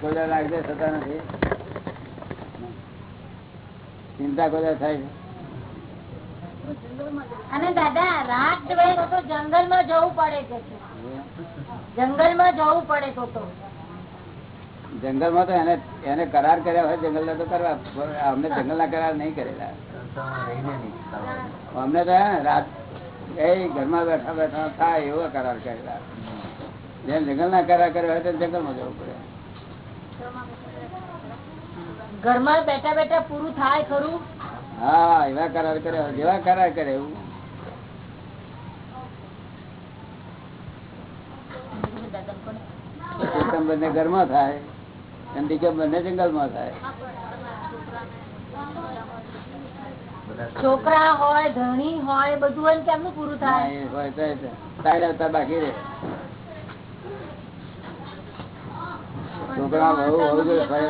કોઈ રાખજે થતા નથી. ચિંતા કોઈ થાય? અને દાદા રાત તો જંગલમાં જવું પડે છે. જંગલમાં જવું પડે તો જંગલમાં તો એને એને કરાર કર્યા હોય જંગલ ના તો કરવા. અમને જંગલ ના કરાર નહીં કરેલા. અમને તો રાત એ ઘરમાં બેઠા બેઠા થાય એવો કરાર કરેલા. જેમ જંગલ ના કરાર કર્યો હોય તો જંગલમાં જવું પડે. ઘરમાં બેઠા બેઠા પૂરું થાય ખરું? હા એવા કરાર કરે જેવા કરાર કરે એવું. બંને ઘરમાં થાય ઠંડી બંને જંગલમાં થાય. છોકરા હોય ધણી હોય બધું હોય કેમનું પૂરું થાય? બાકી રહે. છોકરા બહુ જોડે ફરે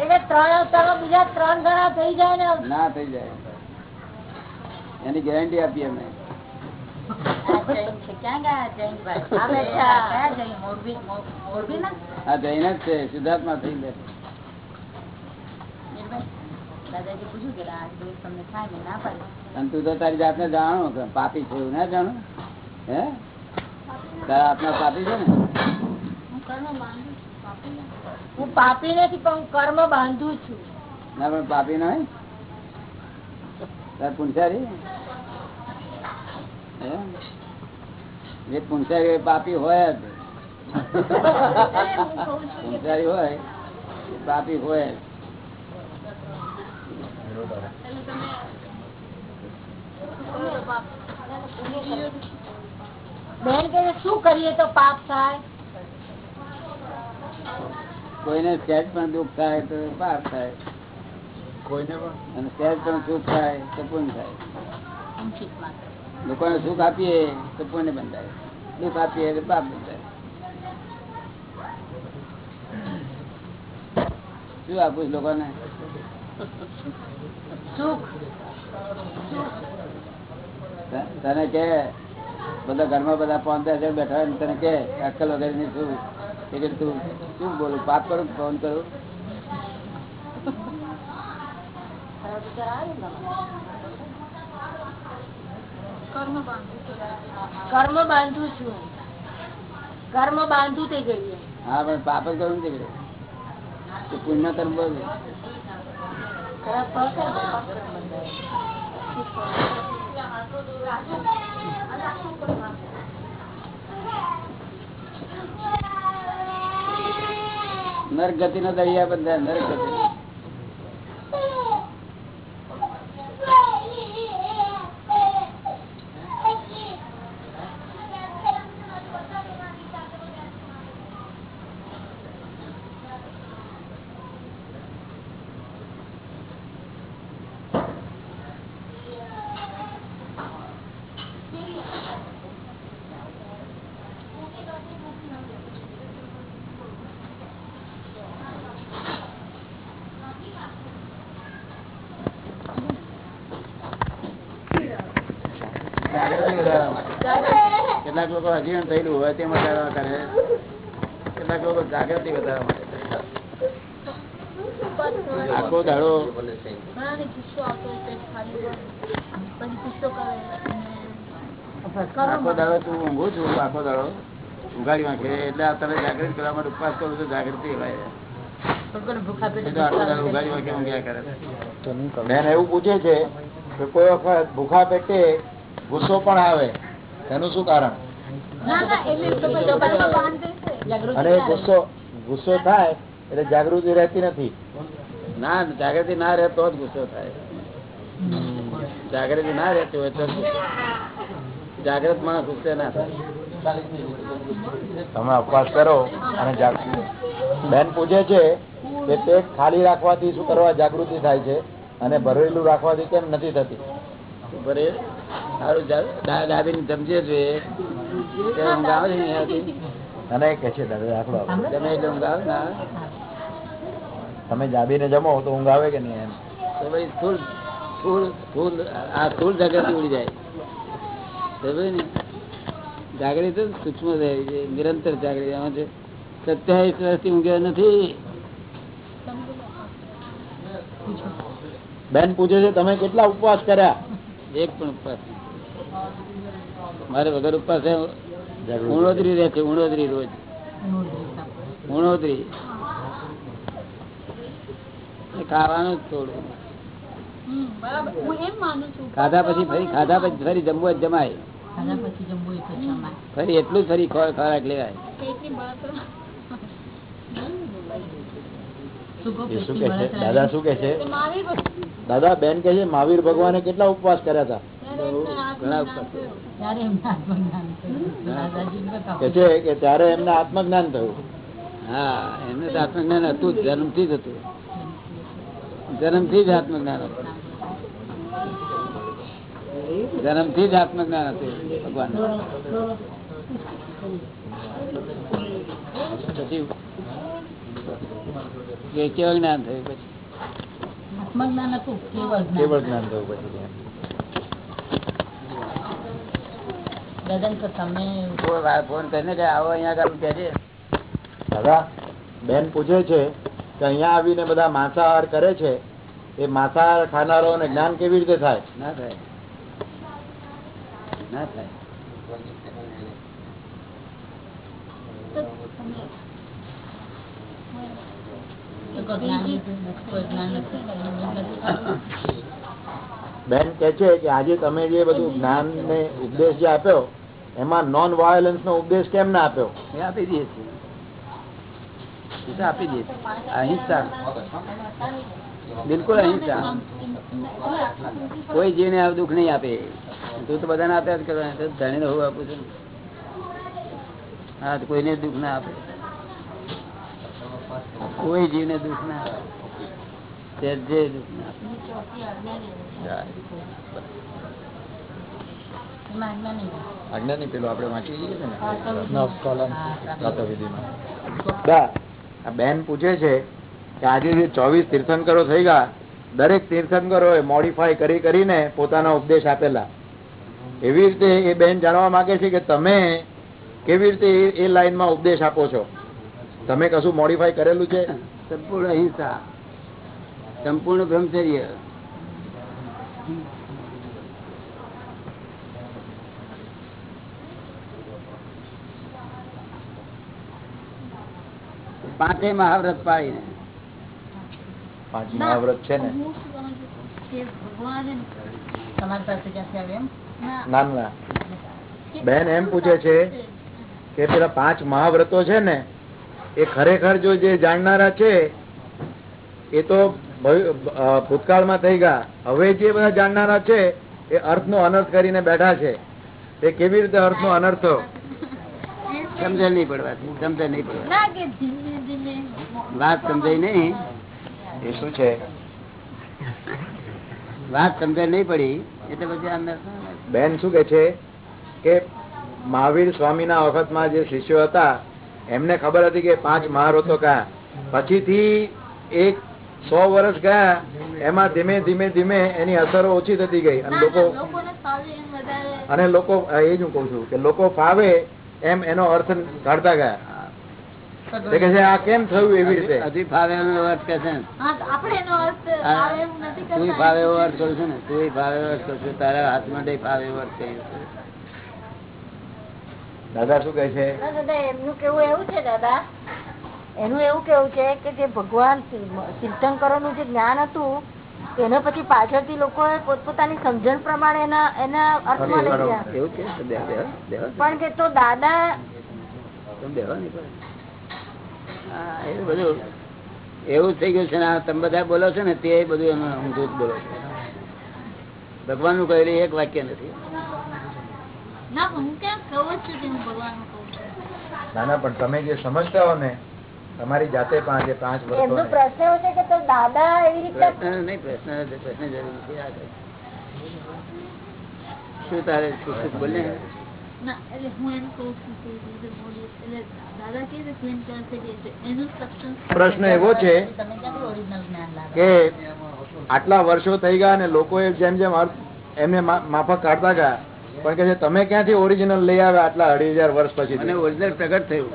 એટલે ત્રણ અવતારો બીજા ત્રણ ગણા થઈ જાય ને ના થઈ જાય. એની ગેરંટી આપીએ અમે. જૈન ના જ મેં ના પાડી તું તો જાણો, પાપી છે એવું ના જાણો? હે? તારા આત્મા પાપી છે ને? હું પાપી નથી પણ હું કર્મ બાંધું છું. ના પણ પાપી ના હે? જે પુંસારી પાપી હોય જ. પુંસારી હોય પાપી હોય બેન કે શું કરીએ તો પાપ થાય? કોઈને સહેજ પણ દુઃખ થાય તો પાપ થાય. કોઈને પણ? અને સહેજ પણ સુખ થાય તો પુણ્ય થાય. લોકોને સુખ આપીએ તો પુણ્ય બંધાય. દુઃખ આપીએ તો પાપ બંધાય. શું આપું લોકોને? તને કે? બધા ઘરમાં બધા પાંચ દસ બેઠા હોય તને કે? અક્કલ વગેરે ની શું એ કે તું શું બોલું? પાપ કરું ફોન કરું? કર્મ બાંધું છું. કર્મ બાંધું થઈ ગયું હા પણ પાપ જ કરું ને તે પુણ્ય કર્મ બોલ. નરક ગતિ નો દરિયા બધા નરક ગતિ જાગૃતિ વધારવા માટે. કેટલાક લોકો અજીર્ણ થયેલું હોય તે વધારવા કરે. કેટલાક લોકો જાગૃતિ વધારવા માટે આખો દાડો આખો દાડો તું ઊંઘું છું આખો દાડો ઉઘાડી વાંખે. એટલે તમે જાગૃત કરવા માટે ઉપવાસ કરું તો જાગૃતિ કહેવાય. એ તો આખો દાડો ઉઘાડી વાંખે ઊંઘ્યા કરે. બેન એવું પૂછે છે કે કોઈ વખત ભૂખા પેટે ગુસ્સો પણ આવે. એનું શું કારણ? અને ગુસ્સો ગુસ્સો થાય એટલે જાગૃતિ રહેતી નથી. ના જાગૃતિ ના રહે તો જ ગુસ્સો થાય. જાગૃતિ ના રહેતી હોય તો. જાગૃત માણસ ગુસ્સે ના થાય. તમે અપવાસ કરો અને જાગ બેન પૂછે છે કે પેટ ખાલી રાખવાથી શું કરવા જાગૃતિ થાય છે? અને ભરેલું રાખવાથી કેમ નથી થતી? ભરે સારું દાદી ને સમજે જોઈએ તે ઊંઘ આવે છે ને અને કે છે દાદા દાખલો આપો. એટલે ઊંઘ આવે ને તમે જાબીને જમો તો ઊંઘ આવે કે નહીં એમ? તો ભાઈ આ સ્થૂળ જાગૃતિ ઉડી જાય. ને જાગૃતિ તો સૂક્ષ્મ છે નિરંતર જાગૃતિ. એમાં છે સત્યાવીસ વર્ષથી ઊંઘ્યો નથી. બેન પૂછે છે તમે કેટલા ઉપવાસ કર્યા? એક પણ ઉપવાસ મારે વગર ઉપવાસ ઉણોદરી રહે છે ઉણોતરી રોજ. ઉણોતરી ખાવાનું જ થોડું. બરાબર. હું એમ માનું છું ખાધા પછી ફરી ખાધા પછી ફરી જમવું જ જમાય. ફરી એટલું જ ફરી ખોરાક લેવાય. દાદા શું કે છે. દાદા બેન કે છે મહાવીર ભગવાને કેટલા ઉપવાસ કર્યા હતા? ત્યારે એમને આત્મજ્ઞાન થયું. છે કે ત્યારે એમને આત્મજ્ઞાન હા એમને તો આત્મજ્ઞાન હતું જ જન્મથી જ હતું. જન્મથી જ આત્મજ્ઞાન હતું. જન્મથી જ આત્મજ્ઞાન હતું ભગવાન પછી કે કેવું જ્ઞાન થયું પછી. આત્મજ્ઞાન હતું કેવળ જ્ઞાન. થયું પછી દાદા તો તમે કોઈ વાર ફોન કરીને કે આવો અહીંયા આગળ કે છે. દાદા બેન પૂછે છે કે અહીંયા આવીને બધા માંસાહાર કરે છે એ માંસાહાર ખાનારાઓને જ્ઞાન કેવી રીતે થાય? ના ના. બેન કે છે કે આજે તમે જે બધું જ્ઞાન ને ઉપદેશ જે આપ્યો એમાં નોન વાયોલન્સ નો ઉપદેશ કેમ ના આપ્યો? એ આપી દઈએ છીએ આપી દઈએ અહિંસા બિલકુલ અહિંસા. કોઈ જીવને આ દુઃખ નહીં આપે. તું તો બધાને આપ્યા જ કરવા તો ધણીને હું આપું છું. હા તો કોઈને દુઃખ ના આપે. કોઈ જીવને દુઃખ ના આપે. તે જે દુઃખ ના આપે. એમાં આજ્ઞા નહીં. આજ્ઞા નહીં પેલું આપણે વાંચી લઈએ ને? હા, પ્રાતઃવિધિમાં. આ બેન પૂછે છે કે આજે જે ચોવીસ તીર્થંકરો થઈ ગયા દરેક તીર્થંકરો મોડિફાય કરી કરીને પોતાના ઉપદેશ આપેલા. એવી રીતે એ બેન જાણવા માંગે છે કે તમે કેવી રીતે એ- એ લાઈનમાં ઉપદેશ આપો છો? તમે કશું મોડિફાય કરેલું છે? સંપૂર્ણ અહિંસા. સંપૂર્ણ બ્રહ્મચર્ય. પાંચે મહાવ્રત પાડીને. પાંચ મહાવ્રત છે ને? બેન એમ પૂછે છે કે પેલા પાંચ મહાવ્રતો છે ને એ ખરેખર જો જે જાણનારા છે એ તો ભૂતકાળમાં થઈ ગયા. હવે જે બધા જાણનારા છે એ અર્થનો અનર્થ કરીને બેઠા છે. એ કેવી રીતે અર્થનો અનર્થ? સમજે સમજણ નહીં પડવાથી સમજણ નહીં પડવા વાત સમજાય નહીં. એ શું છે? વાત સમજાય નહીં પડી એટલે પછી બેન શું કે છે? કે મહાવીર સ્વામીના વખતમાં જે શિષ્યો હતા એમને ખબર હતી કે પાંચ મહારથો કયા. પછીથી એક સો વર્ષ ગયા એમાં ધીમે ધીમે ધીમે એની અસરો ઓછી થતી ગઈ અને લોકો લોકોને ફાવે એમ વધારે. અને લોકો એ જ હું કઉ છું કે લોકો ફાવે એમ એનો અર્થ કાઢતા ગયા. કે છે આ કેમ થયું એવી રીતે? હજી ફાવે એનો અર્થ કે છે ને? હા તો આપણે એનો અર્થ ફાવે એમ નથી તું ફાવે એવો અર્થ કરું છું ને? તું ફાવે એવો અર્થ કરું છું તારા હાથમાં નહીં ફાવે એવો અર્થ કહ્યું દાદા શું કહે છે? દાદા એમનું કેવું એવું છે દાદા? એનું એવું કેવું છે કે જે ભગવાન તીર્થંકરોનું જે જ્ઞાન હતું એના પછી પાછળથી લોકો પોતપોતાની સમજણ પ્રમાણે એના એના અર્થમાં લઈ ગયા પણ કે તો દાદા તમે દેવા નહીં એવું બધું એવું થઈ ગયું છે ને તમે બધા બોલો છો ને તે બધું એમાં ઊંધું જ બોલો છો. ભગવાનનું કહેલું એક વાક્ય નથી. ના હું હું ના પણ તમે જે સમજતા હો ને તમારી જાતે પાંચ પાંચ વર્ષ પ્રશ્ન છે કે તો દાદા એવી રીતે પ્રશ્ન નહીં પ્રશ્ન પ્રશ્ન જરૂર છે શું તારે શું બોલે? પ્રશ્ન એવો છે? કે આટલા વર્ષો થઈ ગયા અને લોકોએ જેમ જેમ એમને મા- માફક કાઢતા ગયા પણ કે છે તમે ક્યાંથી ઓરિજિનલ લઈ આવ્યા આટલા અઢી હજાર વર્ષ પછી? મને ઓરિજિનલ પ્રગટ થયું.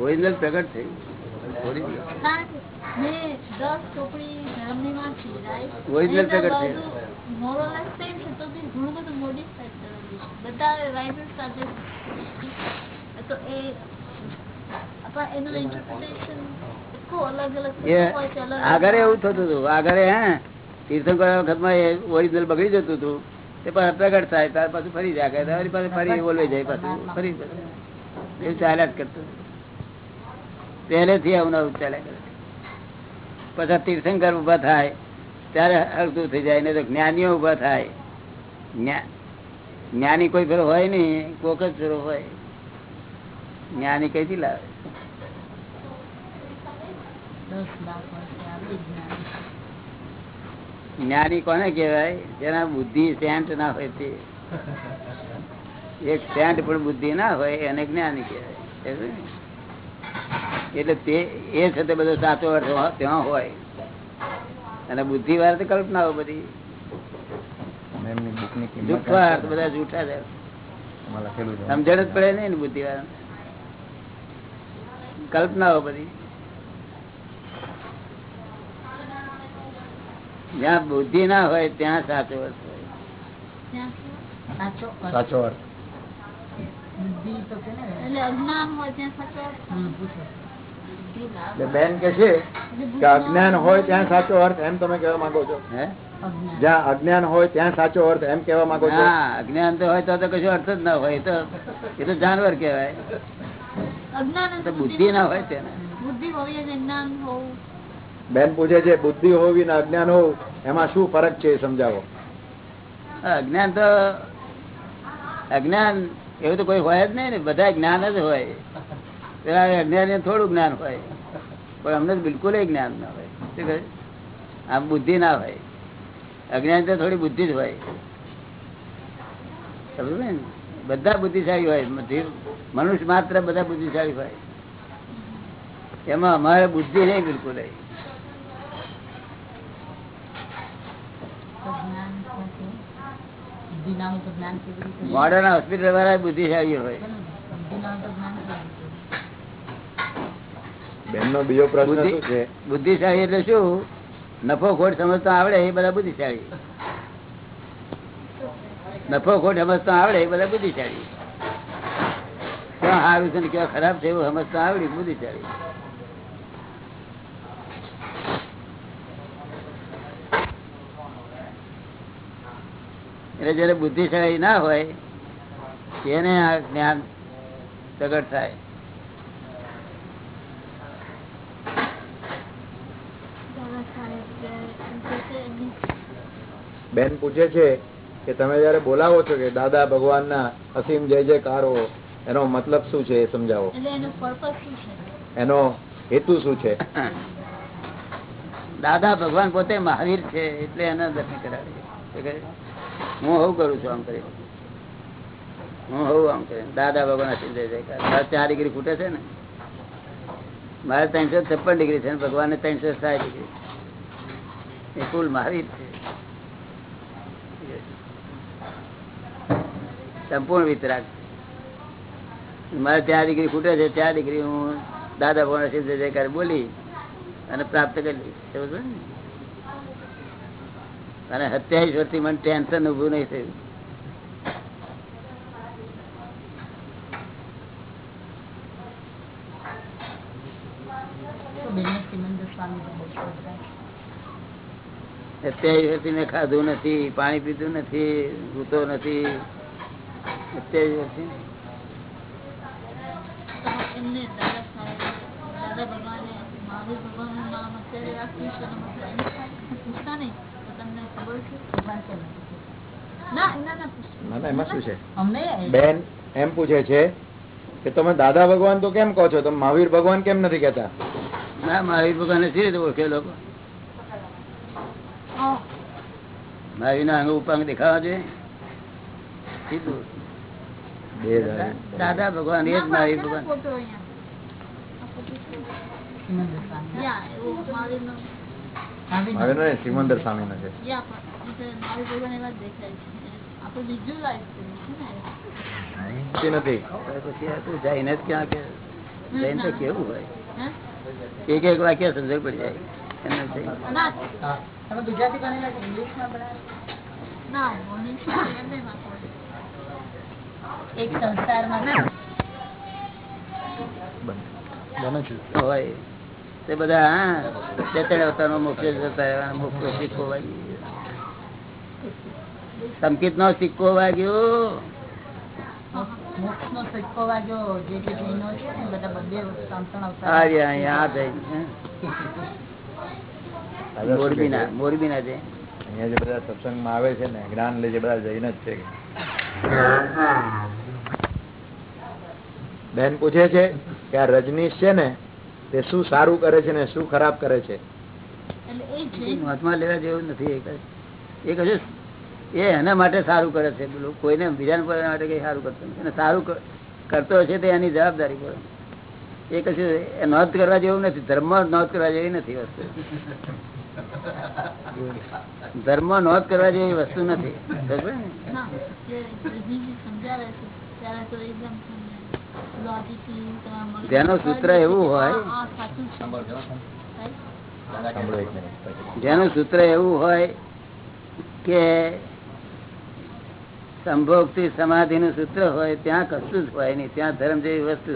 ઓરિજિનલ પ્રગટ થયું. ઓરિજિનલ પ્રગટ બાજુ બધું writers સાથે. તો એ એનું અલગ આગળ એવું થતું હતું. આગળ હે તીર્થંકર વખતમાં એ ઓરિજિનલ બગડી જતું હતું. તે પ્રગટ થાય ત્યાર પાછું ફરી જાય ફરી બોલવી જાય પાછું ફરી એવું ચાલ્યા જ કરતું પહેલેથી આવું નવું ચાલ્યા કરે પછી તીર્થંકર ઊભા થાય ત્યારે હળતું થઈ જાય નહીં તો જ્ઞાનીઓ ઊભા થાય. જ્ઞા- જ્ઞાની કોઈ ફેરો હોય નઈ કોક જ ફેરો હોય. જ્ઞાની કઈથી લાવે? જ્ઞાની કોને કહેવાય? જેના બુદ્ધિ સેન્ટ ના હોય તે. એક સેન્ટ પણ બુદ્ધિ ના હોય, એને જ્ઞાની કહેવાય. એટલે તે, એ છે તે બધો સાચો અર્થ ત્યાં હોય. અને બુદ્ધિ વાર તો કલ્પનાઓ બધી. એમની બુકની કિંમત જૂઠા અર્થ બધા જૂઠા છે. એમાં લખેલું છે સમજણ જ પડે નહીં ને બુદ્ધિ વાર કલ્પનાઓ બધી. જ્યાં બુદ્ધિ ના હોય ત્યાં સાચો અર્થ હોય. ત્યાં સાચો અર્થ. સાચો અર્થ. બુદ્ધિ તો કે ને. એટલે અજ્ઞાન હોય ત્યાં સાચો અર્થ. હમ, પૂછો. એટલે બેન કે છે કે અજ્ઞાન હોય ત્યાં સાચો અર્થ. એમ તમે કહેવા માંગો છો. હે? અજ્ઞાન. જ્યાં અજ્ઞાન હોય ત્યાં સાચો અર્થ એમ કેવા માંગો છો? અજ્ઞાન તો હોય તો તો કશું અર્થ જ ના હોય. તો એ તો જાનવર કેવાય અજ્ઞાન બુદ્ધિ ના હોય તેને. બેન પૂછે છે બુદ્ધિ હોવી ને અજ્ઞાન હોવું એમાં શું ફરક છે સમજાવો. અજ્ઞાન તો અજ્ઞાન એવું તો કોઈ હોય જ નહીં ને બધા જ્ઞાન જ હોય. પેલા અજ્ઞાન થોડું જ્ઞાન હોય પણ અમને બિલકુલ જ્ઞાન ના હોય. શું કહે? આમ બુદ્ધિ ના હોય. અજ્ઞાન તો થોડી બુદ્ધિ જ હોય. સમજો ને? બધા બુદ્ધિશાળી હોય. મનુષ્ય માત્ર બધા બુદ્ધિશાળી હોય. એમાં અમારે બુદ્ધિ નહીં બિલકુલ મોડર્ન હોસ્પિટલ વાળા બુદ્ધિશાળી હોય? બેન નો બીજો પ્રશ્ન બુદ્ધિ બુદ્ધિશાળી એટલે શું? નફો ખોટ સમજતા આવડે એ બધા બુદ્ધિશાળી. નફો ખોટ સમજતા આવડે એ બધા બુદ્ધિશાળી. ક્યાં સારું છે ને ક્યાં ખરાબ છે એવું સમજતા આવડી બુદ્ધિશાળી. એટલે જયારે બુદ્ધિશાળી ના હોય, તેને આ જ્ઞાન પ્રગટ થાય દાદા સાહેબ કે એમ કે છે એમની બેન પૂછે છે કે તમે જયારે બોલાવો છો કે દાદા ભગવાન ના અસીમ જય જયકારો એનો મતલબ શું છે એ સમજાવો. એનો પર્પસ શું છે? એનો હેતુ શું છે? દાદા ભગવાન પોતે મહાવીર છે એટલે એના દર્શન કરાવે હું હું કરું છું આમ કરી. હું હું આમ કરી. દાદા ભગવાન અસીમ જય જયકાર. ચાર ડિગ્રી ખૂટે છે ને. મારે ત્રણસો છપ્પન ડિગ્રી છે ને. ભગવાન ત્રણસો સાઠ ડિગ્રી. એ કુલ મહાવીર છે. સંપૂર્ણ વિતરાગ મારે ત્યાં ડિગ્રી ખૂટે છે ત્યાં ડિગ્રી હું દાદા ભગવાન સિદ્ધ જયકાર બોલી અને પ્રાપ્ત કરી? અને સત્યાવીસ વર્ષથી મને ટેન્શન ઉભું નહીં થયું. સત્યાવીસ વર્ષથી મેં ખાધું નથી પાણી પીધું નથી સૂતો નથી સત્યાવીસ વર્ષથી બેન એમ પૂછે છે કે તમે દાદા ભગવાન તો કેમ કહો છો? તમે મહાવીર ભગવાન કેમ નથી કેતા ના મહાવીર ભગવાન સી રીતે ઓળખે લોકો. હા. મહાવીર ના અંગ ઉપાંગ દેખાવા જોઈએ. સીધું. દાદા ભગવાન એ જ મહાવીર ભગવાન ફોટો અહીંયા આ ફોટો છે. સિમંદર સ્વામી યા એવો મહાવીરનો મહાવીર મહાવીર નહીં, સિમંદર સ્વામી નો છે યા પણ એટલે મહાવીર ભગવાન એવા જ દેખાય છે આપણે વિઝ્યુઅલાઇઝ કરીએ છીએ ને નથી પછી આ તું જઈને જ ક્યાં કે જૈન તો કેવું હોય હે? એક એક વાક્ય સમજણ પડી જાય એમને જૈન. ના તમે ગુજરાતી બનેલા કે ઇંગ્લિશમાં ભણ્યા? ના મોર્નિંગ બંનેમાં પડે. એક સંસારમાં હોય. તે બધા હા બે ત્રણ અવતારમાં મોક્ષે જતા રહેવાના, મોક્ષનો સિક્કો વાગી સંકેત નો સિક્કો વાગ્યો મોરબી ના જે બધા સત્સંગમાં આવે છે ને જ્ઞાન લે છે બધા જઈને જ છે. બેન પૂછે છે કે આ રજનીશ છે ને તે શું સારું કરે છે ને શું ખરાબ કરે છે? એટલે મહાત્મા લેવા જેવું નથી એ કશું. એ એના માટે સારું કરે છે. કોઈને બીજાને પર માટે કઈ સારું કરતો નથી. સારું કરતો હશે તો એની જવાબદારી પર એ કશું એ નોંધ કરવા જેવું નથી ધર્મ નોંધ કરવા જેવી નથી વસ્તુ. ધર્મ નોંધ કરવા જેવી વસ્તુ નથી. જેનું સૂત્ર એવું હોય-. જેનું સૂત્ર એવું હોય કે સંભોગથી સમાધિ નું સૂત્ર હોય ત્યાં કશું જ હોય નહીં ત્યાં ધર્મ જેવી વસ્તુ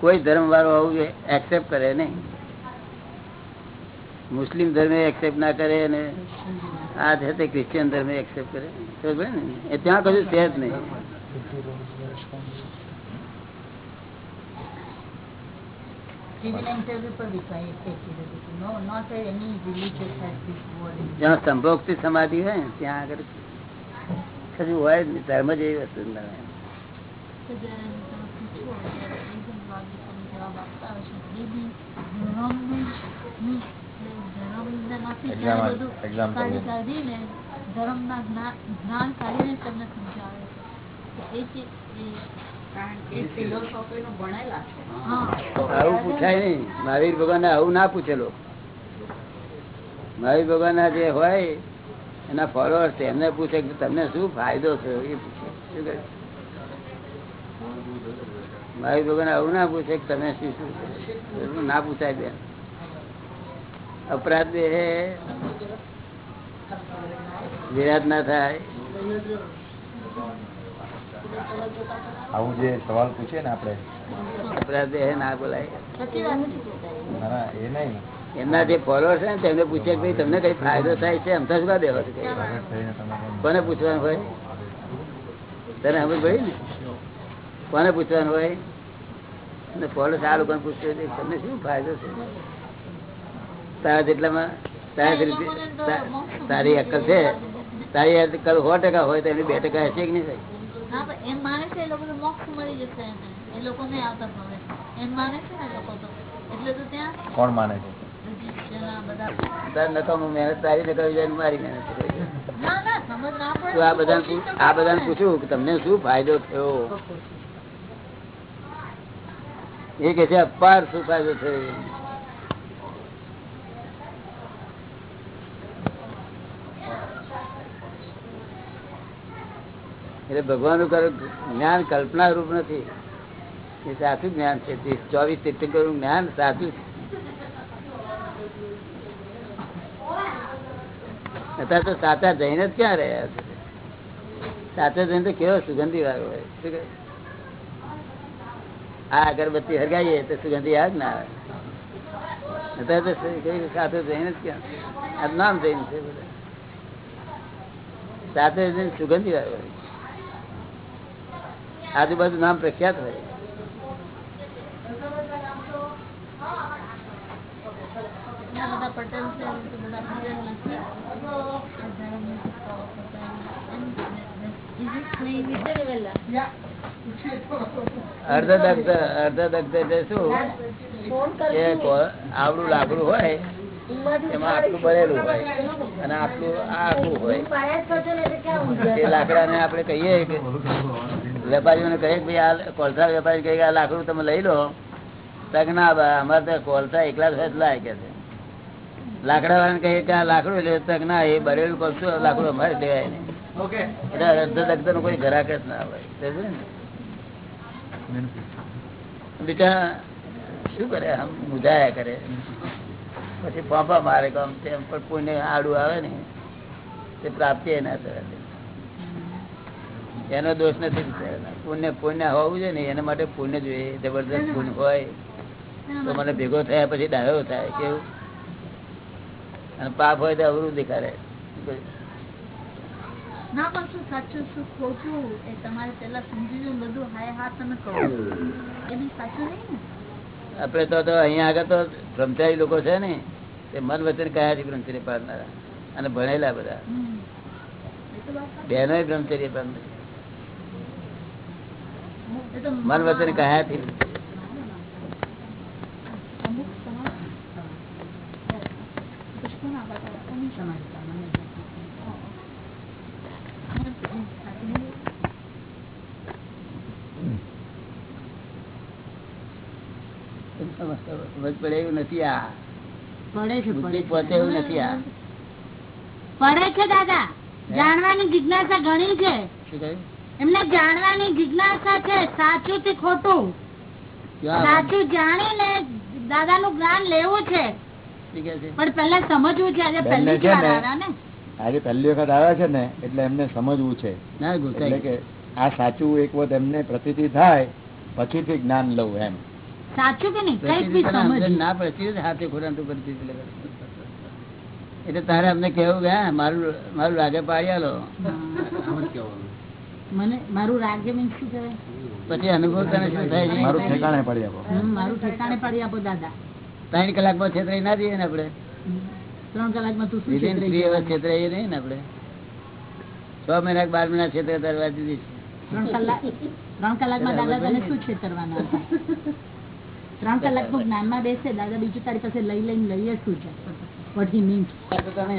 કોઈ ધર્મ વાળો આવું એક્સેપ્ટ કરે નહીં. મુસ્લિમ ધર્મે એક્સેપ્ટ ના કરે અને આ છે તે ક્રિશ્ચિયન ધર્મે એક્સેપ્ટ કરે સમજ ને એ ત્યાં કશું છે જ નહીં સિવિલ ઇન્ટરવ્યુ પર બી કઈ તે કીધું હતું no not any religious has this word in જ્યાં સંભોગથી સમાધિ હોય ને ત્યાં આગળ કશું હોય જ નહીં ધર્મ જેવી વસ્તુ જ ના હોય તો જ્યારે તમે પૂછો ત્યારે એકદમ લોજિકલી જવાબ આપતા હશે એ બી ધર્મની ની ધર્મમાંથી Exam- જ્યારે બધું exam કાઢી કરીને. કાઢીને ધર્મના જ્ઞાન તમને સમજાવે એ મહાવીર ભગવાન આવું ના પૂછેલો મહાવીર ભગવાન જે હોય એના ફોલોઅર્સ એમને પૂછે કે તમને શું ફાયદો થયો? એ પૂછે. મહાવીર ભગવાન આવું ના પૂછે કે તમે શું શું ના પૂછાય બેન. અપરાધ વિરાટ ના થાય. આવું જે સવાલ પૂછે ને આપણે. અપરાધ દેહ ના બોલાય. ના એ નહીં. એમના જે ફોલોઅર્સ છે ને તેમને પૂછે કે ભાઈ તમને કઈ ફાયદો થાય છે? તો શું કા દેવા છે કોને પૂછવાનું હોય? તને સમજ ભાઈ ને? કોને પૂછવાનું હોય? અને પોલીસ આ લોકોને પૂછ્યું છે, તમને શું ફાયદો છે? તારા જેટલામાં તારા જેટલી- તા- તારી અક્કલ છે. તારી અક્કલ સો ટકા હોય તો એની બે ટકા હશે કે નહીં થાય તમને શું ફાયદો થયો? છે કે છે અપાર શું ફાયદો એને એ લોકો નહીં આવતા ભવે એમ માને છે ને લોકો તો એટલે તો ત્યાં કોણ માને છે રજીસ્ટ્રેશનના બધા તારે નકામું મહેનત તારી ને કરવી જાય ને મારી મહેનત કરવી જાય. ના ના સમજ ના પડે તો આ બધાને કોશિશ પૂછ- તો આ કરો બધાને ને. પૂછ્યું કે તમને શું ફાયદો થયો એ કે છે અપાર શું ફાયદો થયો એટલે ભગવાનનું જ્ઞાન કલ્પના રૂપ નથી. એ સાચું જ્ઞાન છે. ત્રીસ- ચોવીસ તીર્થંકરનું જ્ઞાન સાચું છે. અત્યારે તો સાચા જઈને જ ક્યાં રહ્યા છે? સાચો જઈને તો કેવો સુગંધી વાળો હોય? શું કહે? આ અગરબત્તી હરગાઈએ તો સુગંધી આવે જ ના આવે. અત્યારે તો શું કહ્યું, સાચો જઈને જ ક્યાં? આ નામ જઈને છે બધા. સાચો જઈને સુગંધી વાળો હોય આજુબાજુ નામ પ્રખ્યાત હોય. અર્ધદગ્ધ અર્ધદગ્ધ એટલે શું? કે કો- આવડું લાકડું હોય એમાં આટલું ભરેલું હોય અને આટલું આ આખું હોય. એ લાકડાને આપણે કહીએ કે વેપારીઓને કહીએ કે ભાઈ આ કોલસા વેપારી કહે કે આ લાકડું તમે લઈ લો. તો ના અમારે તો કોલસા એકલા જ લાય કે છે. લાકડા વાળાને કહે કે આ લાકડું લે તક ના એ બરેલું કોલસું લાકડું અમારે લેવાય નહીં એટલે અર્ધદગ્ધનું કોઈ ઘરાક જ ના હોય. ને? બેટા શું કરે? આમ મુજાયા કરે. પછી પાપા મારે કામ તેમ પણ પુણ્ય આડું આવે ને તે પ્રાપ્તિ એના થાય એનો દોષ નથી. પુણ્ય પુણ્ય હોવું જોઈએ ને એના માટે પુણ્ય જોઈએ. જબરદસ્ત પુણ્ય હોય તો મને ભેગો થયા પછી ડાયો થાય કેવું? અને પાપ હોય તો અવરું દેખાડે. એ એ આપડે તો તો અહીંયા આગળ તો ભ્રમચારી લોકો છે ને તે મન વચન કયા છે ભ્રમચર્ય પાડનારા અને ભણેલા બધા. બેનો એ બહેનો બ્રહ્મચર્ય પાડનાર એ મન વચન કહ્યા થી પડે એવું નથી આ. બુદ્ધિ એવું નથી આ. પડે છે દાદા. જાણવાની જિજ્ઞાસા ઘણી છે. શું કહ્યું? એમને જાણવાની જિજ્ઞાસા છે સાચું થી ખોટું? સાચું જાણીને દાદા નું જ્ઞાન લેવું છે. પણ પેલા સમજવું છે આજે પહેલી આજે પહેલી વખત આવ્યા છે ને એટલે એમને સમજવું છે. એટલે કે આ સાચું એક વખત એમને પ્રતીતિ થાય પછીથી જ્ઞાન લઉં એમ. સાચું કે નહીં? ના પ્રતિ હાથે ખોરાન તું એટલે. એટલે તારે અમને કેવું કે હા, મારું મારું રાગે પાડી આલો મને મારું રાજ્ય મીન્સ શું કહેવાય? પછી અનુભવ તને શું થાય છે? મારું ઠેકાણે પડી આપો. મારું ઠેકાણે પાડી આપો દાદા. ત્રણ કલાકમાં છેતરાઈ ના જઈએ ને આપણે? ત્રણ કલાકમાં તું શું છેતરાઈ થ્રી છેતરાઈએ નહીં ને આપણે? છ મહિના બાર મહિના છેતરે તરવા દીધી છે. ત્રણ કલાક ત્રણ કલાકમાં દાદા તને શું છેતરવાના ત્રણ કલાકનું જ્ઞાનમાં બેસે દાદા બીજું તારી પાસે લઈ લઈને લઈએ શું છે? વોટ હી મીન્સ તને.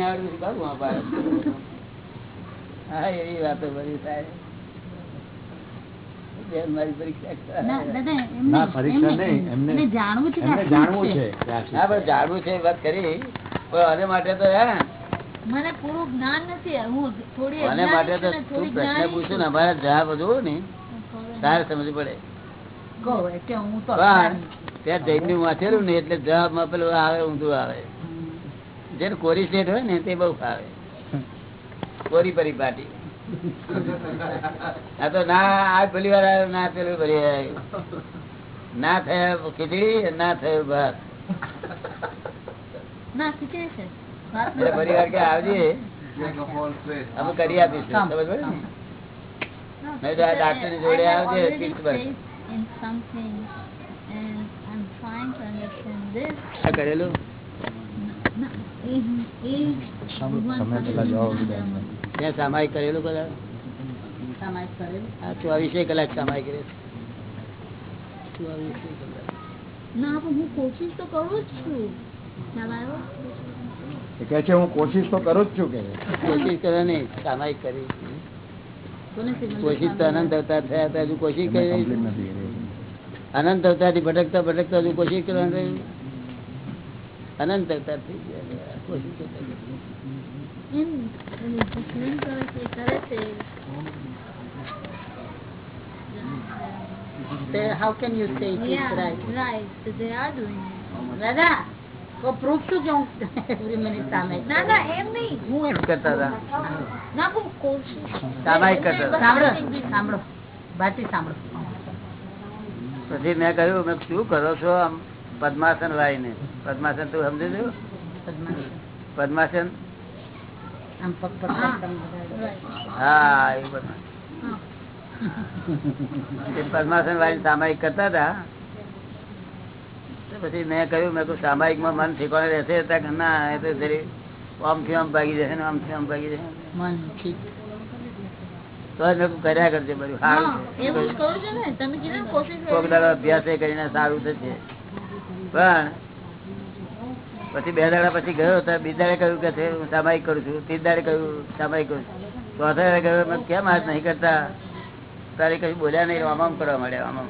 હા એવી વાતો બધી થાય. મારી પરીક્ષા ના દાદા એમને ના પરીક્ષા નહીં એમને એમને જાણવું છે જાણવું હા પણ જાણવું વાત કરી. પણ આને માટે તો હે? મને પૂરું જ્ઞાન નથી. હું થોડી આને માટે તો અજ્ઞાની છું ને, તું પ્રશ્ન પૂછું ને અમારા જવાબ બધું ને તારે સમજ પડે. કહો એટલે હું તો ત્યાં જઈને વાંચેલું ને એટલે જવાબમાં પેલું આવે ઊંધું આવે. જેને કોરી સ્ટેટ હોય ને તે બહુ ફાવે. કોરી પરિપાટી. આ તો ના આ પેલી વાર આવ્યો ના પેલી ભરી આવ્યું. ના થયા ખીચડી ના થયું ભાત કે આવજે. અમે કરી આપીશું સમજ પડે તો આ ડાક્ટરની જોડે આવજે, કરેલું? તમે પેલા જવાબ. ત્યાં સામાયિક કરેલું બધા સામાયિક કરેલું. આ ચોવીસે કલાક સામાયિક કરે ચોવીસે કલાક. ના હું કોશિશ તો કરું જ છું. ખ્યાલ આવ્યો એ કહે છે હું કોશિશ તો કરું જ છું કે. કોશિશ કરે નહીં સામાયિક કરી. કોશિશ તો અનંત અવતાર થયા હતા હજુ કોશિશ કરી. અનંત અવતારથી ભટકતા ભટકતા હજુ કોશિશ કરવાનું રહ્યું. અનંત અવતાર થઈ ગયા. કોશિશ કરતા Then how can you say it is right? right. They are doing it. દાદા પ્રૂફ શું કે હું every minute સામાયિક ના ના એમ નહીં હું એમ કરતા હતા ના પણ કોશિશ સામાયિક કરતા. સાંભળો સાંભળો સાંભળો પછી મેં કહ્યું મેં શું કરો છો આમ પદ્માસન લાવીને પદ્માસન તું સમજી દઉં પદ્માસન. પદ્માસન આમ પગ હા. એ પદ્માસન એ સામાયિક કરતા હતા. પછી મેં કહ્યું મેં સામાયિકમાં મન ઠેકાણે રહેશે ના એ તો જરી આમથી આમ ભાગી જશે ને આમથી આમ ભાગી જશે. મન ઠીક. તો મેં કર્યા કરજે બધું સારું કોક દાડો અભ્યાસ કરીને સારું થશે. પણ પછી બે દાડા પછી ગયો તો બીજા દાડે કહ્યું કે છે હું સામાયિક કરું છું. ત્રીજ દાડે કહ્યું સામાયિક કરું છું. ચોથા દાડે કહ્યું મેં કેમ આજ નહીં કરતા? તારે કઈ બોલ્યા નહીં આમ આમ કરવા મળ્યા આમ આમ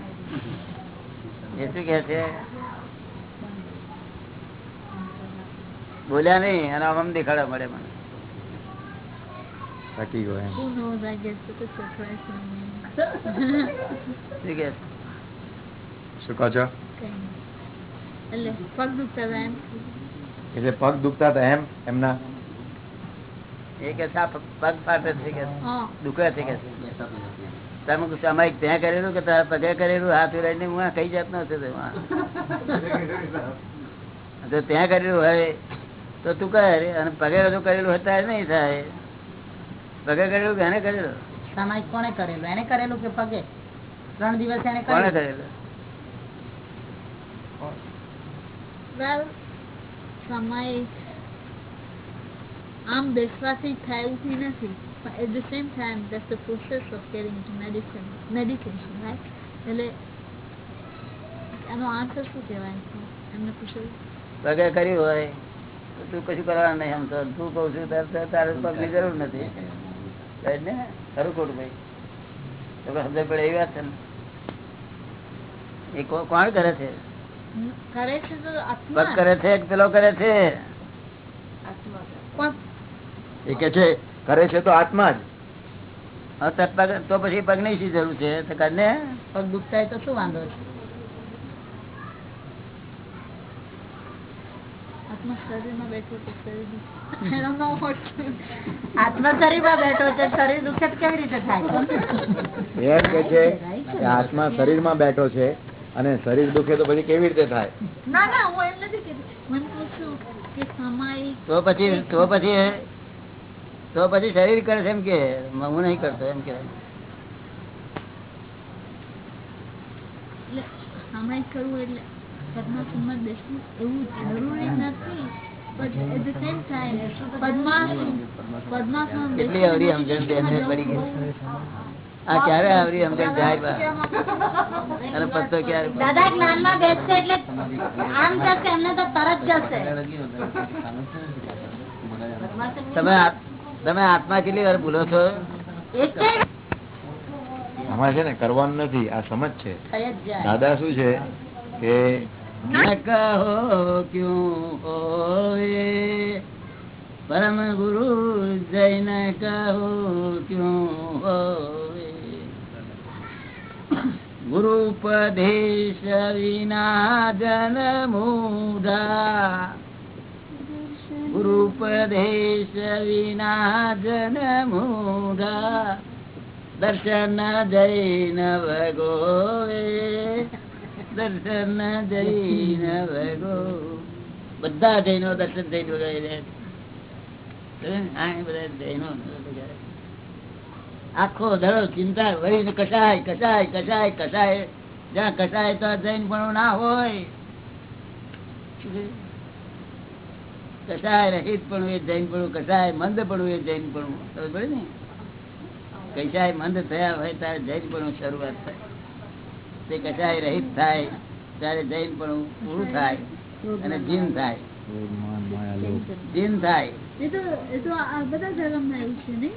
એ શું કે છે? બોલ્યા નહીં અને આમ આમ દેખાડવા મળે મને. થાકી ગયો એમ. શું કે છે? શું કહો છો? એટલે પગ દુખતા હતા એમ? એટલે પગ દુખતા હતા એમ? એમના? એ કે પગ ફાટે છે કે દુખે છે કે તમે કહો, ત્યાં કરેલું કે તારા પગે કરેલું? હાથ ઉડાઈને હું કઈ જાત નો છે તે? ત્યાં કરેલું હોય તો તું કહે અને પગે બધું કરેલું ત્યારે નહીં થાય. પગે કરેલું કે એને કરેલું? સામાયિક કોને કરેલું? એને કરેલું કે પગે? ત્રણ દિવસ એને કોને કરેલું? સમય આમ બેસવાથી થાય નથી. પણ at the same time that's the process of getting to medicine meditation right એટલે એનો આન્સર શું કહેવાય? એમને પૂછ્યું પગે કર્યું હોય, તો તું કશું કરવાનું નહીં આમ તો. તું કહું છું, તારે તારે પગની જરૂર નથી. ને? ખરું ખોટું ભાઈ. તો સમજ પડે એવી વાત છે ને? એ કોણ કરે છે? કરે છે તો આત્મા. કરે છે પેલો કરે છે. એ કે છે કરે છે તો આત્મા જ. તો પગ તો શી જરૂર છે? તો કરીને? પગ દુખતા તો શું વાંધો છે? આત્મા શરીરમાં બેઠો છે શરીર દુખે કેવી રીતે થાય? આત્મા શરીરમાં બેઠો છે. અને શરીર દુખે તો પછી કેવી રીતે થાય? તો પછી તો પછી તો પછી શરીર કરે છે એમ કે હું નહીં કરતો એમ કે. એટલે કરવું એટલે પદ્માસનમાં બેસવું એવું જરૂરી નથી પદ્માસન પદ્માસન કેટલી અવરી સમજણ પડી ગઈ. આ ક્યારે આવરી સમજણ જાય અને પત્તો ક્યારે દાદા જ્ઞાનમાં બેસશે એટલે આમ જશે એમને તો તરત જશે. તમે તમે આત્મા કેટલી વાર ભૂલો છો? આમાં છે ને કરવાનું નથી આ સમજ છે. દાદા શું છે કે ન કહો ક્યું હોએ પરમ ગુરુ જૈન કહો ક્યું હોએ ગુરુ ઉપદેશ વિના જન મૂઢા ગુરુપદેશ વિના જન મૂઢા દર્શન જૈન ભગોવે દર્શન જૈન ભગો બધા જૈનો દર્શન જૈન વગાડી બધા જૈનો. આખો ધડો ચિંતા વળી કસાય કસાય કસાય કસાય. જ્યાં કસાય તો જૈન પણ ના હોય. કસાય રહીત પણ એ જૈન પણ કસાય મંદ પણ એ જૈન પણ ખબર ને? કસાય મંદ થયા હોય ત્યારે જૈન પણ શરૂઆત થાય. તે કસાય રહિત થાય ત્યારે જૈન પણ પૂરું થાય અને જીન થાય. જીન થાય. એ તો એ તો આ બધા ધર્મ એવું છે નહીં?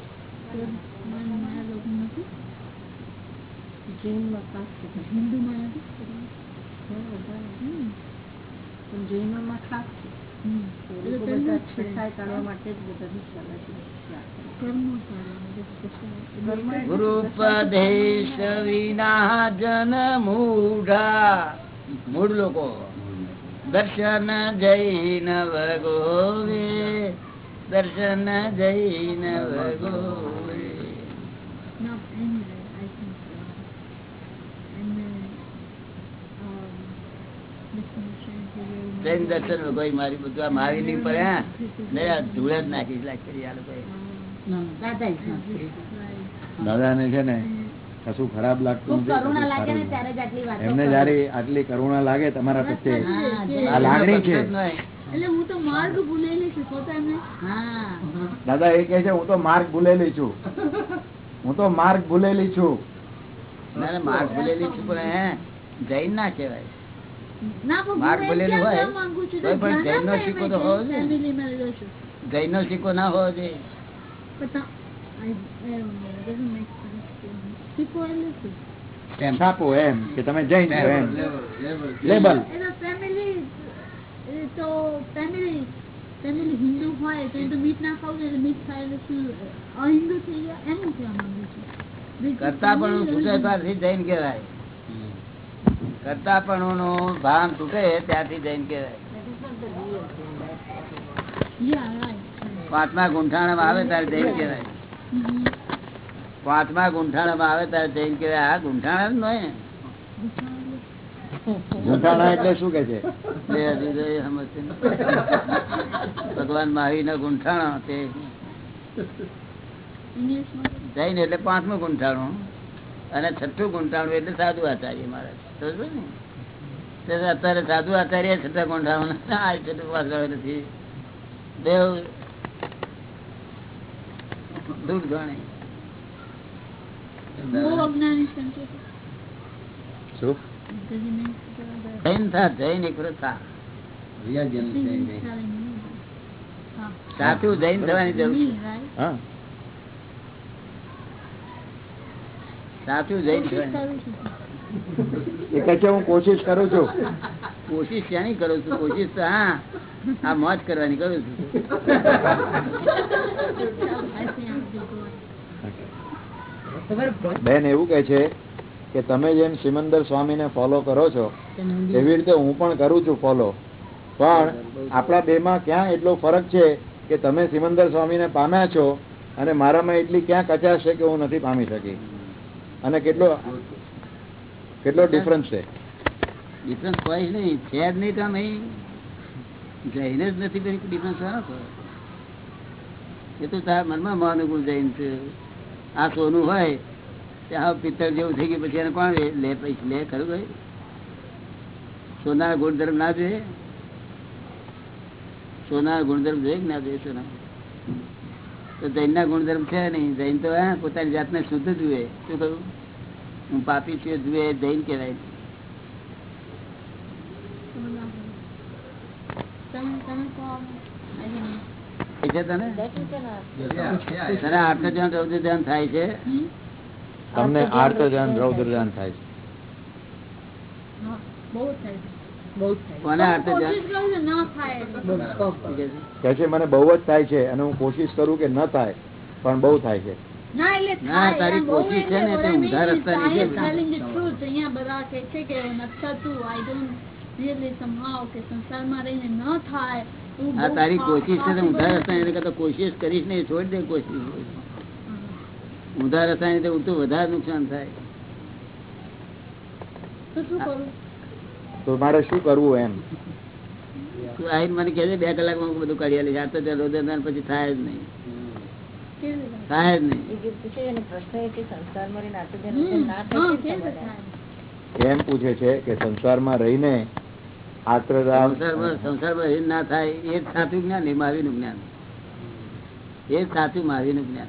જ બધા વિચારે છે કર્મો સારા બધું કશું. ગુરુ ઉપદેશ વિના જન મૂઢા. મૂળ લોકો. દર્શન જૈન ભગોવે દર્શન જૈન ભગોવે જૈન દર્શન કોઈ મારી બધું આ મારી નહીં પડે હા? નહીં, ધૂળ જ નાખી લાગી આ છે ને કશું ખરાબ લાગતું ખૂબ નથી, કરુણા કશું લાગે ને સારું ત્યારે જ આટલી વાતો એમને જયારે આટલી કરુણા લાગે તમારા પ્રત્યે આ લાગણી છે. એટલે હું તો માર્ગ ભૂલેલી છું તો એમને હા. દાદા એ કે છે હું તો માર્ગ ભૂલેલી છું. હું તો માર્ગ ભૂલેલી છું. માર્ગ ભૂલેલી છું પણ હે જૈન ના કહેવાય. પણ માર્ગ ભૂલેલું હોય, પણ સિક્કો તો હોવો જૈન નો. સિક્કો ના હોવો જોઈએ? એમ એમ કે તમે જૈન છો એમ. લેબલ તો હિન્દુ હોય તો એ તો મીઠ ના ખાવું એટલે મીઠ ખાય શું? અહિન્દુ થઈ ગયા એમ કહેવા માંગુ છું. કરતા પણ family જૈન કહેવાય. કરતાપણું નું ભાન તૂટે ત્યાંથી જઈને right. પાંચમા ગુંઠાણામાં આવે ત્યારે જૈન કહેવાય. પાંચમા ગુંઠાણામાં આવે ત્યારે જૈન કહેવાય આ ગુંઠાણા જ નહીં એટલે શું કે છે. ભગવાન મહાવીર ના ગુંઠાણા તે જૈન એટલે પાંચમું ગુંઠાણું અને છઠ્ઠું ગુંઠાણું એટલે સાધુ આચાર્ય મારા સમજો ને? અત્યારે સાધુ આચાર્ય છઠ્ઠા ગુંઠાણું. આ છઠ્ઠું પાછળ નથી. દેવ દૂર ગણે સાચું જૈન થવાની શું Does it mean that Jain થા જૈન એકરો થા telling me? હા. સાચું જૈન થવાની જરૂર Me, છે right? હા સાચું જૈન કોશિશ થવાની એ કહે હું કોશિશ કરું છું. કોશિશ ક્યાંની કરું છું? કોશિશ તો હા આ મોજ કરવાની કરું છું. બેન એવું કે છે કે તમે જેમ સિમંદર સ્વામી ને ફોલો કરો છો એવી રીતે હું પણ કરું છું ફોલો પણ આપણા બે માં ક્યાં એટલો ફરક છે કે તમે સિમંદર સ્વામી ને પામ્યા છો અને મારામાં એટલી ક્યાં કચાશ છે કે હું નથી પામી શકી? અને કેટલો કેટલો ડિફરન્સ છે? ડિફરન્સ કોઈ નહીં છે જ નહીં અહીં જૈન જ નથી કરી ડિફરન્સ એ તો તારા મનમાં મહાનુકૂળ જૈન છે. આ સોનું હોય તે આ પિત્તળ જેવું થઈ ગયું પછી એને કોણ લે- લે પૈસા લે ખરું ભાઈ? સોના ગુણધર્મ ના જોઈએ. સોના ગુણધર્મ જોઈએ કે ના જોઈએ સોના તો જૈન ના ગુણધર્મ છે નહીં. જૈન તો હા પોતાની જાતને શુદ્ધ જુએ. શું કહ્યું? હું પાપી છું જુએ જૈન કહેવાય. તને? આટલું ધ્યાન રૌદ્ર ધ્યાન થાય છે. તમને આર્ત ધ્યાન રૌદ્ર ધ્યાન થાય છે. બહુ થાય છે. ના. કે છે? મને બહુ જ થાય છે અને હું કોશિશ કરું કે ન થાય પણ બહુ થાય છે. ના એટલે તારી કોશિશ છે ને તે ઊંધા રસ્તાની છે ન તારી કોશિશ છે ઊંધા રસ્તા કોશિશ કરીશ નહીં છોડી દે કોશિશ. ઊંધા રસ્તા તો વધારે નુકસાન થાય. તો શું કરું? તો મારે શું કરવું એમ? તું આવીને મને કહેજે બે કલાકમાં બધું કરી આલી ત્યાં પછી થાય જ નહીં. થાય જ નહીં. પૂછે છે પ્રશ્ન ના? એમ પૂછે છે કે સંસારમાં રહીને આત્રરામ સંસારમાં સંસારમાં ના થાય એ જ સાચું જ્ઞાન એ મહાવીરનું જ્ઞાન. એ જ સાચું નું જ્ઞાન.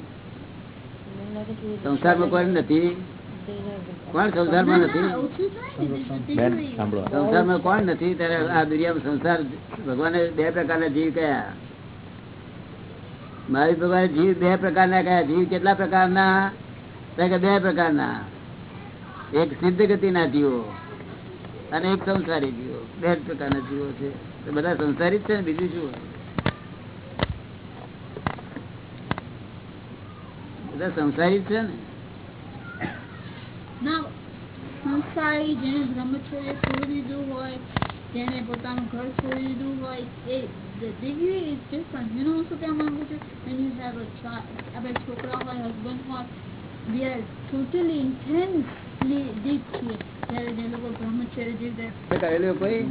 સંસારમાં કોઈ નથી. કોણ સંસારમાં નથી? સંસારમાં કોણ ત્યારે આ દુનિયામાં સંસાર ભગવાને બે પ્રકારના જીવ કયા? મારી ભગવાન જીવ બે પ્રકારના કયા? જીવ કેટલા પ્રકારના? કે બે પ્રકારના. એક સિદ્ધ ગતિના જીવો અને એક સંસારી જીવો. બે જ પ્રકારના જીવો છે. બધા સંસારી જ છે ને? બીજું શું? બધા સંસારી જ છે ને? ના સંસારી જેને બ્રહ્મચર્ય છોડી દીધું હોય જેને પોતાનું ઘર છોડી દીધું હોય એ degree is different you know શું કહેવા માંગુ છું વેન યુ હેવ અ આપણે છોકરા હોય હસબન્ડ હોય we are totally intensely deep છીએ જ્યારે જે લોકો બ્રહ્મચર્ય જીવતા કરેલું કોઈ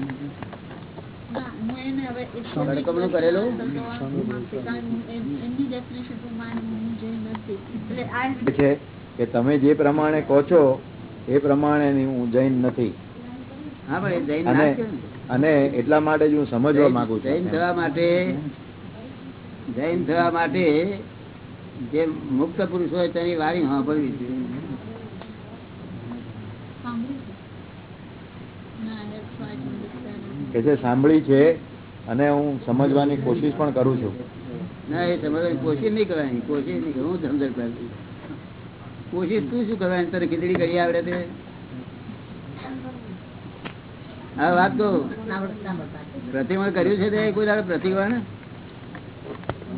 તડકમણું કરેલું? એમની ડેફિનેશન પ્રમાણે હું જઈ નથી એટલે આ કે તમે જે પ્રમાણે કહો છો એ પ્રમાણે હું જૈન નથી. જૈન અને એટલા માટે જ હું સમજવા માંગુ જૈન છું થવા માટે જૈન થવા માટે જે મુક્ત પુરુષ હોય તેની વાણી સાંભળવી છે. કે જે સાંભળી છે અને હું સમજવાની કોશિશ પણ કરું છું. ના એ સમજવાની કોશિશ નહીં કરવાની કોશિશ નહીં. હું સમજણ કરતી કોશિશ તું શું કરવાની? તને ખીચડી કરી આવડે તે. હા વાત કહું. પ્રતિમણ કર્યું છે તે? કોઈ દાડે પ્રતિકવણ